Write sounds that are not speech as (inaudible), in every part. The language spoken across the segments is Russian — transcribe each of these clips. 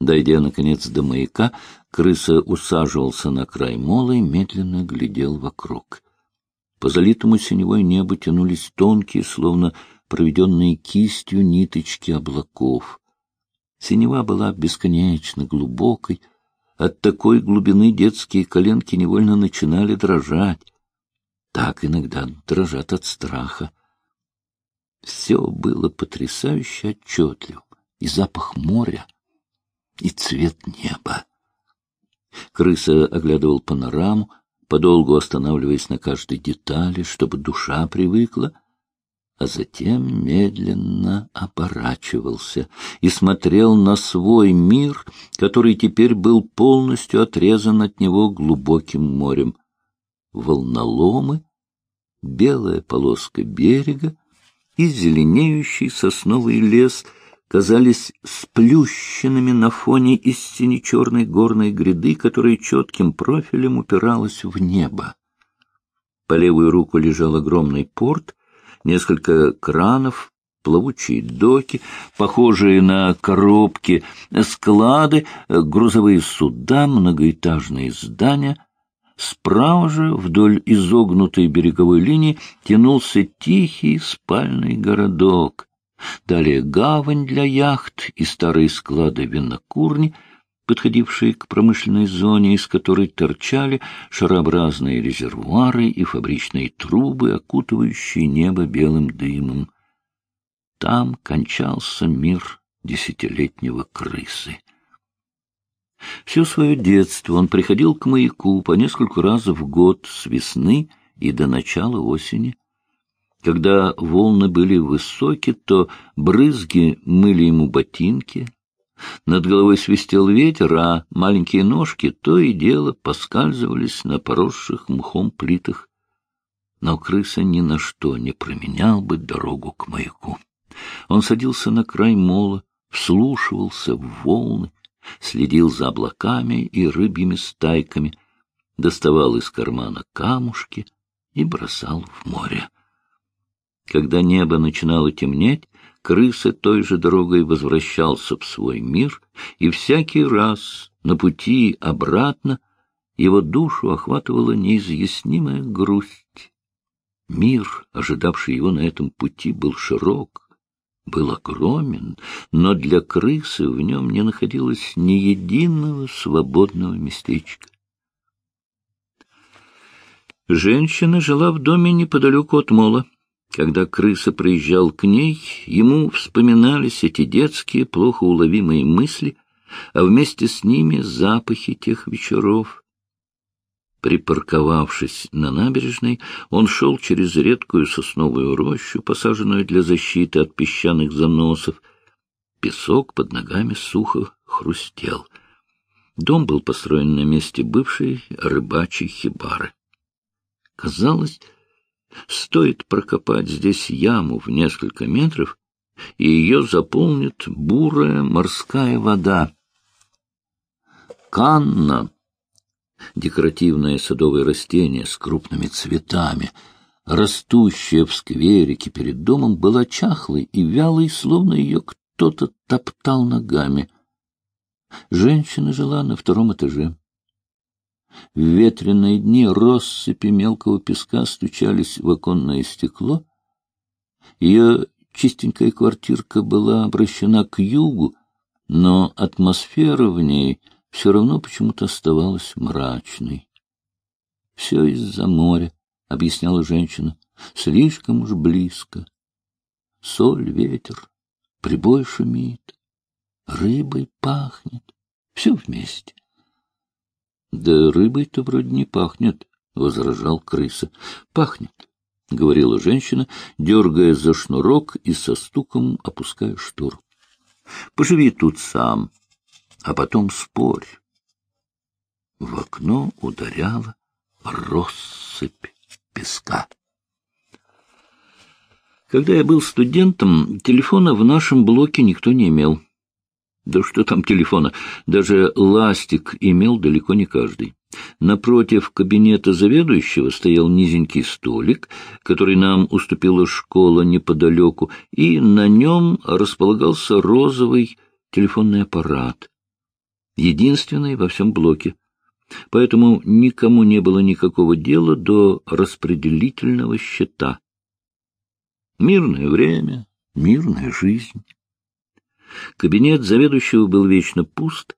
Дойдя, наконец, до маяка, крыса усаживался на край мола и медленно глядел вокруг. По залитому синевой небу тянулись тонкие, словно проведенные кистью ниточки облаков. Синева была бесконечно глубокой, от такой глубины детские коленки невольно начинали дрожать. Так иногда дрожат от страха. Все было потрясающе отчетливым, и запах моря, и цвет неба. Крыса оглядывал панораму, подолгу останавливаясь на каждой детали, чтобы душа привыкла, а затем медленно оборачивался и смотрел на свой мир, который теперь был полностью отрезан от него глубоким морем. Волноломы, белая полоска берега и зеленеющий сосновый лес казались сплющенными на фоне из сине-черной горной гряды, которая четким профилем упиралась в небо. По левую руку лежал огромный порт — несколько кранов, плавучие доки, похожие на коробки, склады, грузовые суда, многоэтажные здания. Справа же, вдоль изогнутой береговой линии, тянулся тихий спальный городок. Далее гавань для яхт и старые склады винокурни — подходившие к промышленной зоне, из которой торчали шарообразные резервуары и фабричные трубы, окутывающие небо белым дымом. Там кончался мир десятилетнего крысы. Все свое детство он приходил к маяку по нескольку раз в год с весны и до начала осени. Когда волны были высоки, то брызги мыли ему ботинки, над головой свистел ветер, а маленькие ножки то и дело поскальзывались на поросших мхом плитах. Но крыса ни на что не променял бы дорогу к маяку. Он садился на край мола, вслушивался в волны, следил за облаками и рыбьими стайками, доставал из кармана камушки и бросал в море. Когда небо начинало темнеть, крыса той же дорогой возвращался в свой мир, и всякий раз на пути обратно его душу охватывала неизъяснимая грусть. Мир, ожидавший его на этом пути, был широк, был огромен, но для крысы в нем не находилось ни единого свободного местечка. Женщина жила в доме неподалеку от мола. Когда крыса приезжал к ней, ему вспоминались эти детские, плохо уловимые мысли, а вместе с ними запахи тех вечеров. Припарковавшись на набережной, он шел через редкую сосновую рощу, посаженную для защиты от песчаных заносов. Песок под ногами сухо хрустел. Дом был построен на месте бывшей рыбачьей хибары. Казалось, Стоит прокопать здесь яму в несколько метров, и ее заполнит бурая морская вода. Канна — декоративное садовое растение с крупными цветами, растущее в скверике перед домом, была чахлой и вялой, словно ее кто-то топтал ногами. Женщина жила на втором этаже. В ветреные дни россыпи мелкого песка стучались в оконное стекло. Ее чистенькая квартирка была обращена к югу, но атмосфера в ней все равно почему-то оставалась мрачной. — Все из-за моря, — объясняла женщина, — слишком уж близко. Соль, ветер, прибой шумит, рыбой пахнет, все вместе. — Да рыбой-то вроде не пахнет, — возражал крыса. — Пахнет, — говорила женщина, дергая за шнурок и со стуком опуская штору. — Поживи тут сам, а потом спорь. В окно ударяла россыпь песка. Когда я был студентом, телефона в нашем блоке никто не имел. Да что там телефона, даже ластик имел далеко не каждый. Напротив кабинета заведующего стоял низенький столик, который нам уступила школа неподалеку, и на нем располагался розовый телефонный аппарат. единственной во всем блоке. Поэтому никому не было никакого дела до распределительного счета. Мирное время, мирная жизнь. Кабинет заведующего был вечно пуст.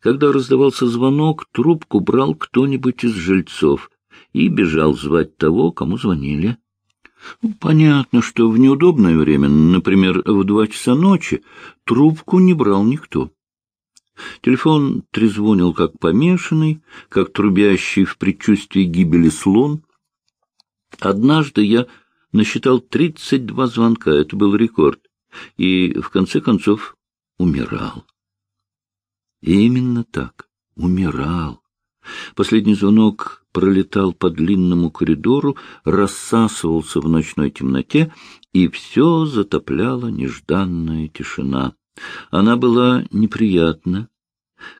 Когда раздавался звонок, трубку брал кто-нибудь из жильцов и бежал звать того, кому звонили. Ну, понятно, что в неудобное время, например, в два часа ночи, трубку не брал никто. Телефон трезвонил как помешанный, как трубящий в предчувствии гибели слон. Однажды я насчитал тридцать два звонка, это был рекорд, и, в конце концов, умирал. И именно так, умирал. Последний звонок пролетал по длинному коридору, рассасывался в ночной темноте, и все затопляла нежданная тишина. Она была неприятна.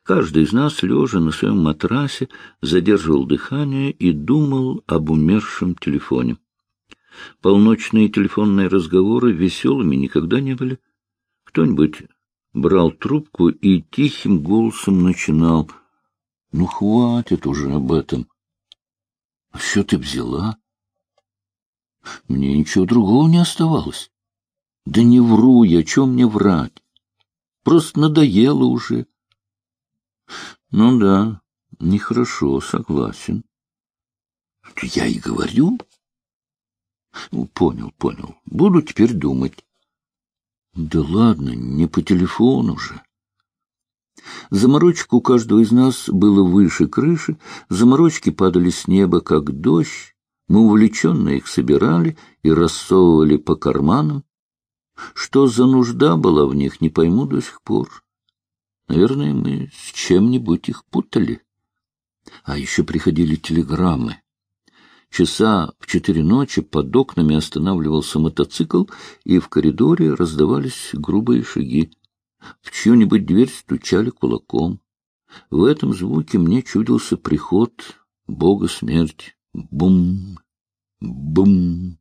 Каждый из нас, лежа на своем матрасе, задерживал дыхание и думал об умершем телефоне. Полночные телефонные разговоры веселыми никогда не были. Кто-нибудь брал трубку и тихим голосом начинал. — Ну, хватит уже об этом. — А что ты взяла? Мне ничего другого не оставалось. Да не вру я, чем мне врать? Просто надоело уже. Ну да, нехорошо, согласен. Я и говорю. Ну, понял, понял. Буду теперь думать. Да ладно, не по телефону же. Заморочек у каждого из нас было выше крыши, заморочки падали с неба, как дождь, мы увлеченно их собирали и рассовывали по карманам. Что за нужда была в них, не пойму до сих пор. Наверное, мы с чем-нибудь их путали. А еще приходили телеграммы. Часа в четыре ночи под окнами останавливался мотоцикл, и в коридоре раздавались грубые шаги. В чью-нибудь дверь стучали кулаком. В этом звуке мне чудился приход бога смерти. Бум! Бум!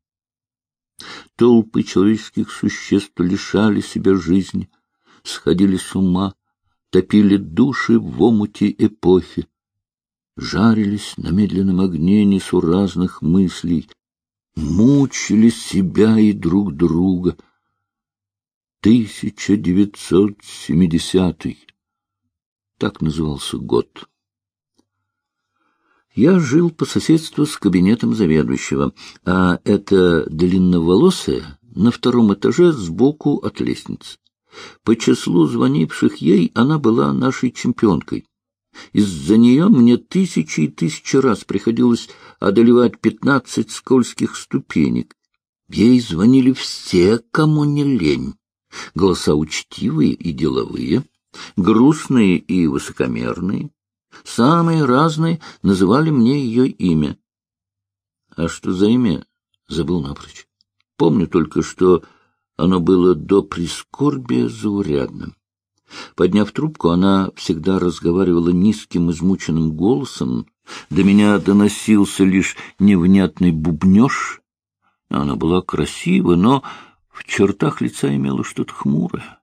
Толпы человеческих существ лишали себя жизни, сходили с ума, топили души в омуте эпохи жарились на медленном огне несуразных мыслей, мучили себя и друг друга. 1970 так назывался год. Я жил по соседству с кабинетом заведующего, а эта длинноволосая на втором этаже сбоку от лестницы. По числу звонивших ей она была нашей чемпионкой. Из-за нее мне тысячи и тысячи раз приходилось одолевать пятнадцать скользких ступенек. Ей звонили все, кому не лень. Голоса учтивые и деловые, грустные и высокомерные. Самые разные называли мне ее имя. А что за имя, забыл напрочь. Помню только, что оно было до прискорбия заурядным. Подняв трубку, она всегда разговаривала низким, измученным голосом. До меня доносился лишь невнятный бубнеж. Она была красива, но в чертах лица имела что-то хмурое.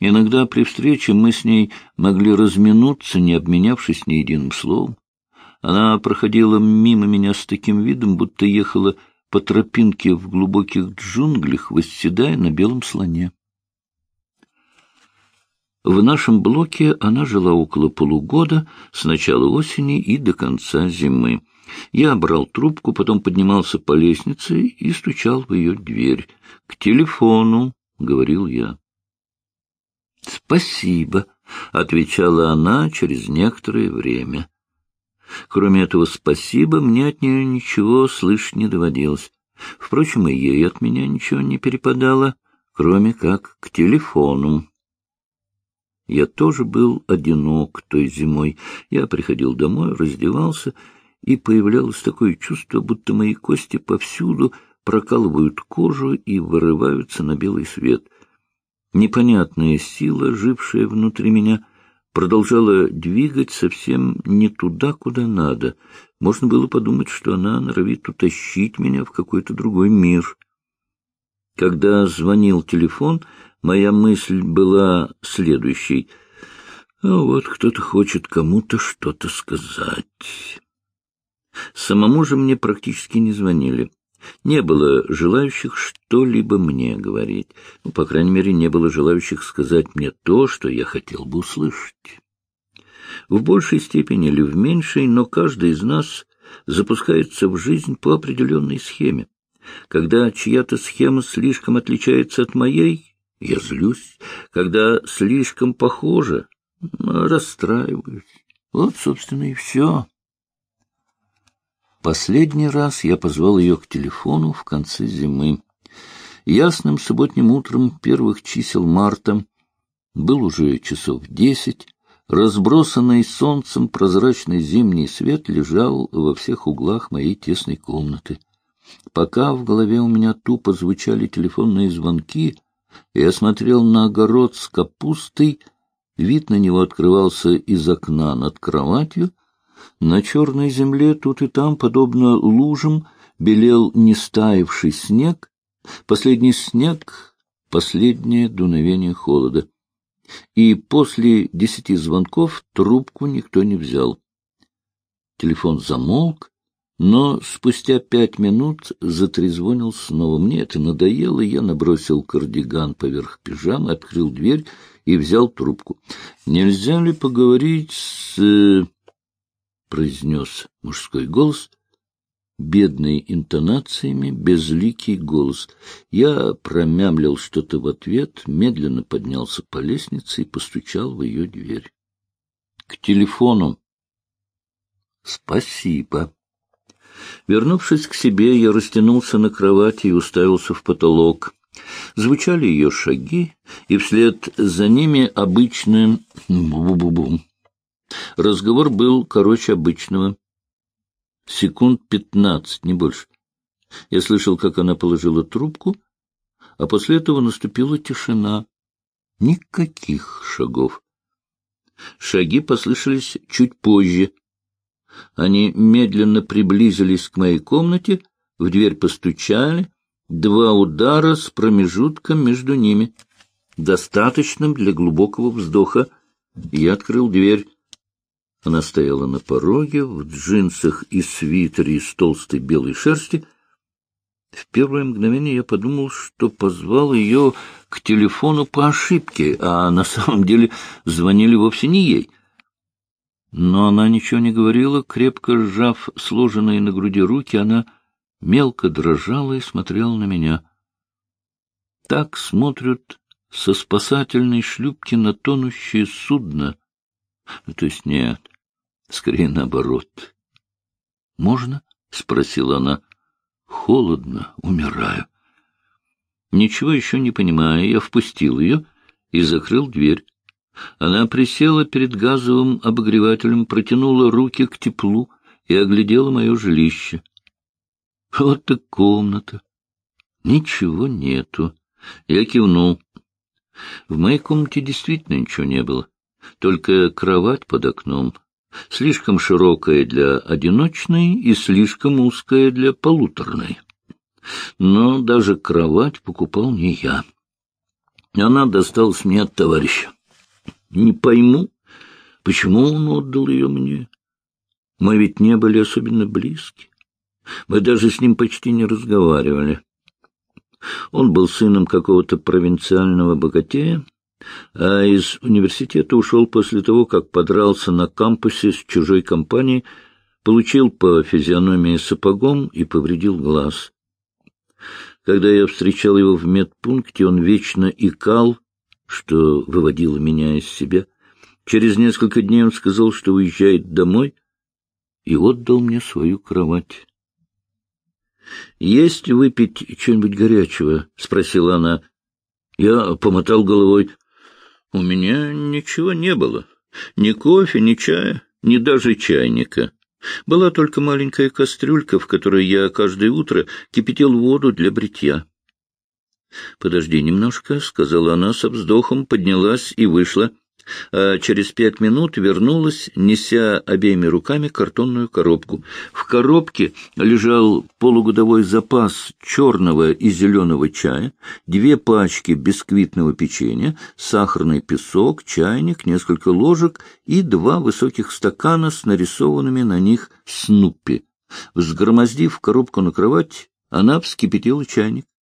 Иногда при встрече мы с ней могли разминуться, не обменявшись ни единым словом. Она проходила мимо меня с таким видом, будто ехала по тропинке в глубоких джунглях, восседая на белом слоне. В нашем блоке она жила около полугода, с начала осени и до конца зимы. Я брал трубку, потом поднимался по лестнице и стучал в ее дверь. — К телефону, — говорил я. — Спасибо, — отвечала она через некоторое время. Кроме этого «спасибо» мне от нее ничего слышать не доводилось. Впрочем, и ей от меня ничего не перепадало, кроме как к телефону. Я тоже был одинок той зимой. Я приходил домой, раздевался, и появлялось такое чувство, будто мои кости повсюду прокалывают кожу и вырываются на белый свет. Непонятная сила, жившая внутри меня, продолжала двигать совсем не туда, куда надо. Можно было подумать, что она норовит утащить меня в какой-то другой мир. Когда звонил телефон, Моя мысль была следующей. А вот кто-то хочет кому-то что-то сказать. Самому же мне практически не звонили. Не было желающих что-либо мне говорить. Ну, по крайней мере, не было желающих сказать мне то, что я хотел бы услышать. В большей степени или в меньшей, но каждый из нас запускается в жизнь по определенной схеме. Когда чья-то схема слишком отличается от моей, я злюсь. Когда слишком похожа, расстраиваюсь. Вот, собственно, и все. Последний раз я позвал ее к телефону в конце зимы. Ясным субботним утром первых чисел марта был уже часов десять, разбросанный солнцем прозрачный зимний свет лежал во всех углах моей тесной комнаты. Пока в голове у меня тупо звучали телефонные звонки, я смотрел на огород с капустой, вид на него открывался из окна над кроватью — на черной земле тут и там, подобно лужам, белел нестаивший снег, последний снег, последнее дуновение холода. И после десяти звонков трубку никто не взял. Телефон замолк, но спустя пять минут затрезвонил снова. Мне это надоело, я набросил кардиган поверх пижамы, открыл дверь и взял трубку. «Нельзя ли поговорить с...» э, произнес мужской голос, бедной интонациями, безликий голос. Я промямлил что-то в ответ, медленно поднялся по лестнице и постучал в ее дверь. — К телефону. — Спасибо. Вернувшись к себе, я растянулся на кровати и уставился в потолок. Звучали ее шаги, и вслед за ними обычное бу-бу-бу. Разговор был короче обычного. Секунд пятнадцать, не больше. Я слышал, как она положила трубку, а после этого наступила тишина. Никаких шагов. Шаги послышались чуть позже. Они медленно приблизились к моей комнате, в дверь постучали, два удара с промежутком между ними, достаточным для глубокого вздоха. Я открыл дверь. Она стояла на пороге, в джинсах и свитере из толстой белой шерсти. В первое мгновение я подумал, что позвал ее к телефону по ошибке, а на самом деле звонили вовсе не ей. Но она ничего не говорила, крепко сжав сложенные на груди руки, она мелко дрожала и смотрела на меня. Так смотрят со спасательной шлюпки на тонущее судно. То есть нет, Скорее наоборот. — Можно? — спросила она. — Холодно, умираю. Ничего еще не понимая, я впустил ее и закрыл дверь. Она присела перед газовым обогревателем, протянула руки к теплу и оглядела мое жилище. Вот так комната. Ничего нету. Я кивнул. В моей комнате действительно ничего не было. Только кровать под окном, слишком широкая для одиночной и слишком узкая для полуторной. Но даже кровать покупал не я. Она досталась мне от товарища. Не пойму, почему он отдал ее мне. Мы ведь не были особенно близки. Мы даже с ним почти не разговаривали. Он был сыном какого-то провинциального богатея, а из университета ушел после того, как подрался на кампусе с чужой компанией, получил по физиономии сапогом и повредил глаз. Когда я встречал его в медпункте, он вечно икал, что выводило меня из себя. Через несколько дней он сказал, что уезжает домой, и отдал мне свою кровать. — Есть выпить что-нибудь горячего? — спросила она. Я помотал головой. У меня ничего не было. Ни кофе, ни чая, ни даже чайника. Была только маленькая кастрюлька, в которой я каждое утро кипятил воду для бритья. — Подожди немножко, — сказала она со вздохом, поднялась и вышла. а через пять минут вернулась, неся обеими руками картонную коробку. В коробке лежал полугодовой запас черного и зеленого чая, две пачки бисквитного печенья, сахарный песок, чайник, несколько ложек и два высоких стакана с нарисованными на них снуппи. Взгромоздив коробку на кровать, она вскипятила чайник. —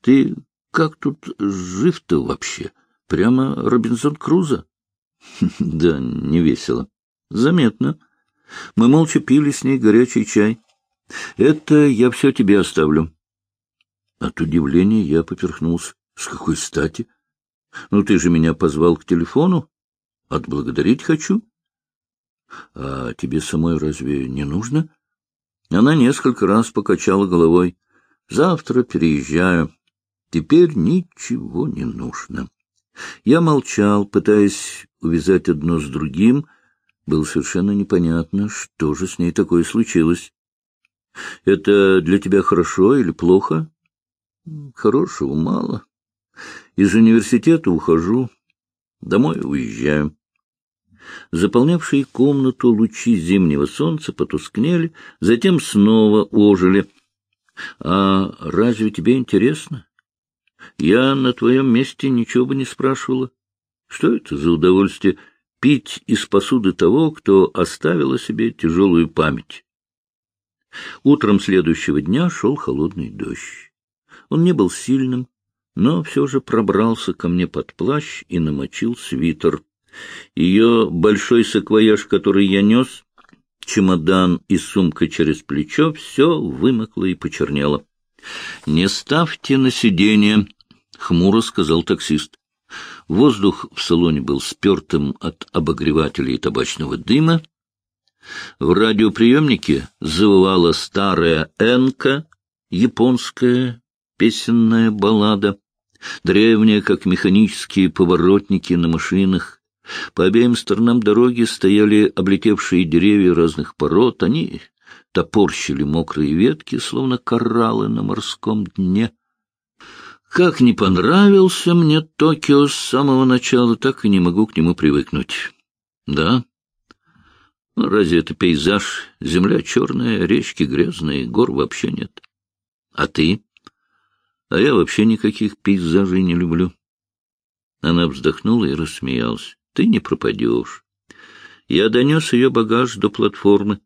Ты как тут жив-то вообще? — Прямо Робинзон Крузо? (laughs) Да, не весело. Заметно. Мы молча пили с ней горячий чай. Это я все тебе оставлю. От удивления я поперхнулся. С какой стати? Ну, ты же меня позвал к телефону. Отблагодарить хочу. А тебе самой разве не нужно? Она несколько раз покачала головой. Завтра переезжаю. Теперь ничего не нужно. Я молчал, пытаясь увязать одно с другим. Было совершенно непонятно, что же с ней такое случилось. — Это для тебя хорошо или плохо? — Хорошего мало. Из университета ухожу, домой уезжаю. Заполнявшие комнату лучи зимнего солнца потускнели, затем снова ожили. — А разве тебе интересно? Я на твоем месте ничего бы не спрашивала. Что это за удовольствие пить из посуды того, кто оставил о себе тяжелую память? Утром следующего дня шел холодный дождь. Он не был сильным, но все же пробрался ко мне под плащ и намочил свитер. Ее большой саквояж, который я нес, чемодан и сумка через плечо, все вымокло и почернело. — Не ставьте на сиденье, — хмуро сказал таксист. Воздух в салоне был спертым от обогревателя и табачного дыма. В радиоприемнике завывала старая энка, японская песенная баллада, древняя, как механические поворотники на машинах. По обеим сторонам дороги стояли облетевшие деревья разных пород. Они топорщили мокрые ветки, словно кораллы на морском дне. Как не понравился мне Токио с самого начала, так и не могу к нему привыкнуть. Да? Ну, разве это пейзаж? Земля черная, речки грязные, гор вообще нет. А ты? А я вообще никаких пейзажей не люблю. Она вздохнула и рассмеялась. Ты не пропадешь. Я донес ее багаж до платформы.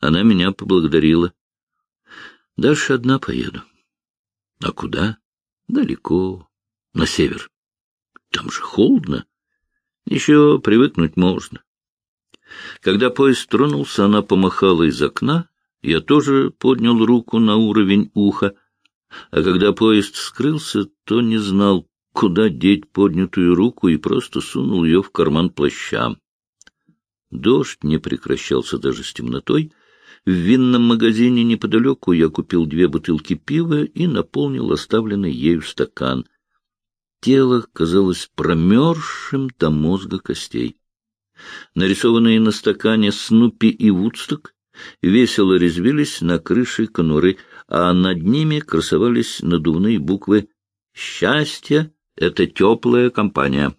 Она меня поблагодарила. Дальше одна поеду. А куда? Далеко, на север. Там же холодно. Еще привыкнуть можно. Когда поезд тронулся, она помахала из окна, я тоже поднял руку на уровень уха, а когда поезд скрылся, то не знал, куда деть поднятую руку и просто сунул ее в карман плаща. Дождь не прекращался даже с темнотой, в винном магазине неподалеку я купил две бутылки пива и наполнил оставленный ею стакан. Тело казалось промерзшим до мозга костей. Нарисованные на стакане Снупи и Вудсток весело резвились на крыше конуры, а над ними красовались надувные буквы «Счастье — это теплая компания».